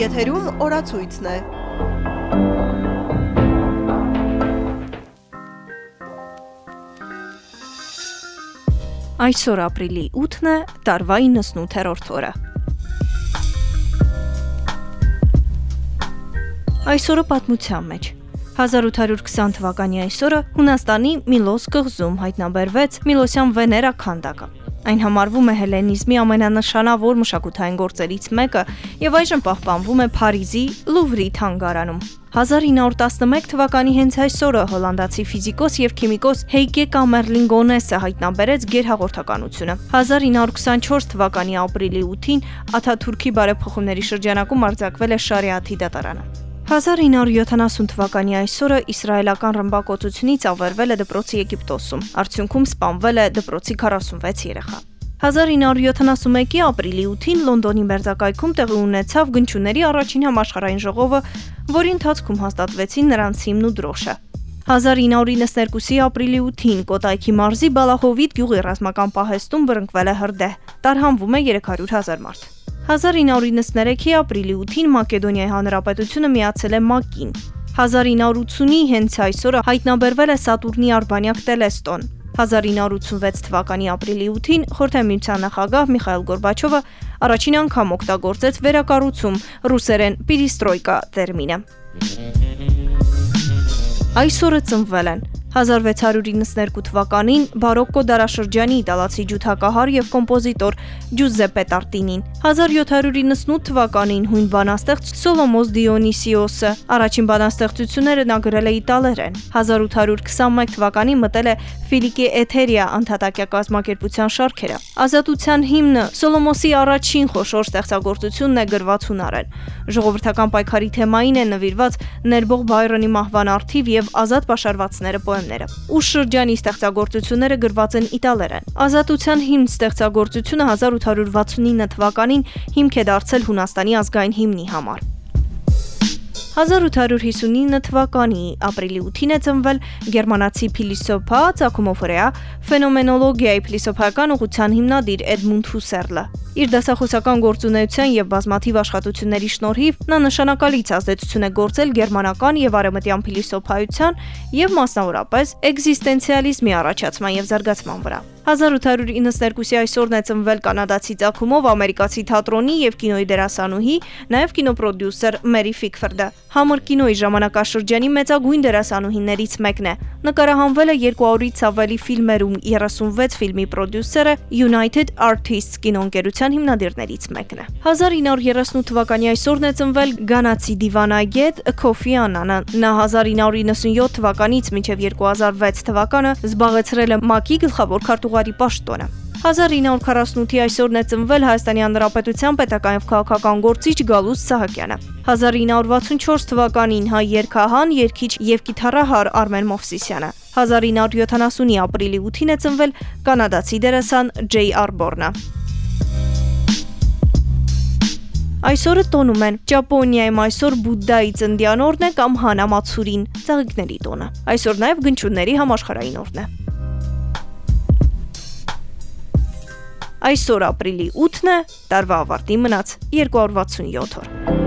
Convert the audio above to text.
Եթերում օրացույցն է։ Այսօր ապրիլի 8-ն է, տարվա 98-րդ օրը։ Այսօրը պատմության մեջ 1820 թվականի այսօրը Հունաստանի Միլոս կղզում հայտնաբերվեց Միլոսյան Վեներա քանդակը։ Այն համարվում է հելենիզմի ամենանշանավոր մշակութային գործերից մեկը եւ այժմ պահպանվում է Փարիզի Լուվրի թանգարանում։ 1911 թվականի հենց այսօրը հոլանդացի ֆիզիկոս եւ քիմիկոս Հեյկե Կամերլին Գոնեսը հայտնաբերեց գերհաղորդականությունը։ 1924 թվականի ապրիլի 8-ին Աթաթուրքի բարեփոխումների շրջանակում արձակվել է Շարիաթի դատարանը։ 1970 թվականի այսօրը իսրայելական ռմբակոծությունից ավերվել է դպրոցի Եգիպտոսում։ Արդյունքում սպանվել է դպրոցի 46 երեխա։ 1971-ի ապրիլի 8-ին Լոնդոնի մերձակայքում տեղի ունեցավ գնչուների առաջին համաշխարհային ժողովը, որի ընթացքում հաստատվեցին նրանց հիմն ու դրոշը։ 1992-ի ապրիլի 8-ին Կոտայքի մարզի Բալախովիտ գյուղի ռազմական պահեստում բռնկվել է հրդեհ։ Տարհանվում է 300 000 մարդ։ 1993-ի ապրիլի 8-ին Մակեդոնիայի Հանրապետությունը միացել է ՄԱԿ-ին։ 1980-ի հենց այսօրը հայտնաբերվել է Սատուրնի արբանյակ Տելեստոն։ 1986 թվականի ապրիլի 8-ին Խորհրդամիության նախագահ Միխայել Գորբաչովը առաջին անգամ օգտագործեց վերակառուցում ռուսերեն «պերիստրոյկա» տերմինը։ Այսօրը ծնվել են 1692 թվականին բարոկկո դարաշրջանի իտալացի ջութակահար եւ կոմպոզիտոր Ջուզեպե Տարտինին, 1798 թվականին հույն բանաստեղծ Սոլոմոս Դիոնիսիոսը, առաջին բանաստեղծությունները նա գրել է իտալերեն, 1821 թվականին մտել է Ֆիլիկե Էթերիա անդհատակյա կազմակերպության շարքերը։ Ազատության հիմնը Սոլոմոսի առաջին խոշոր ստեղծագործությունն է գրված հունարեն։ Ժողովրդական պայքարի թեմային է նվիրված Ներբող Բայրոնի մահվան արթիվ եւ ազատ պաշարվածները պոեմները։ Ուշ շրջանի ստեղծագործությունները գրված են իտալերեն։ Ազատության հիմն ստեղծագործությունը 1869 թվականին հիմք է դարձել Հունաստանի ազգային հիմնի համար։ 1859 թվականի ապրիլի 8-ին է ծնվել գերմանացի փիլիսոփա Ծակումոֆորեա ֆենոմենոլոգիայի փիլիսոփայական ուղղության հիմնադիր Էդմունդ Հուսերլը։ Իր դասախոսական գործունեության եւ բազմաթիվ աշխատությունների շնորհիվ նա նշանակալից ազդեցություն է գործել գերմանական եւ արևմտյան փիլիսոփայության եւ մասնավորապես էգզիստենցիալիզմի առաջացման եւ զարգացման վրա։ 1892-ի այսօրն է ծնվել կանադացի ցակումով ամերիկացի թատրոնի եւ կինոյի դերասանուհի, նաեւ կինոպրոդյուսեր Մերի Ֆիքֆորդը։ Համր կինոյի ժամանակաշրջանի մեծագույն դերասանուհիներից մեկն է։ Նկարահանվել է 200-ից ավելի ֆիլմերում, 36 ֆիլմի պրոդյուսերը United Artists կինոընկերության հիմնադիրներից մեկն է։ 1938 թվականի այսօրն է ծնվել գանացի դիվանագետ Քոֆի Անանը։ Նա 1997 թվականից մինչև 2006 թվականը զբաղեցրել է ՄԱԿ-ի գլխավոր քարտուղարի պաշտոնը։ 1948-ի այսօրն է ծնվել Հայաստանի Հանրապետության պետական եւ քաղաքական գործիչ Գալուստ Սահակյանը։ 1964 թվականին հայ երգահան, երգիչ եւ կիթառահար Արմեն Մովսիսյանը։ 1970-ի ապրիլի 8-ին է ծնվել կանադացի դերասան Ջեյ Արբորնը։ Այսօրը տոնում են Ճապոնիայում այսօր Բուդդայի ծննդյան օրն է կամ Հանա Մացուրին, ծաղիկների տոնը։ Այսօր նաև գնչունների համաշխարհային օրն է։ Այսօր ապրիլի 8-ն է, տարվա ավարտի մնաց 267 օր։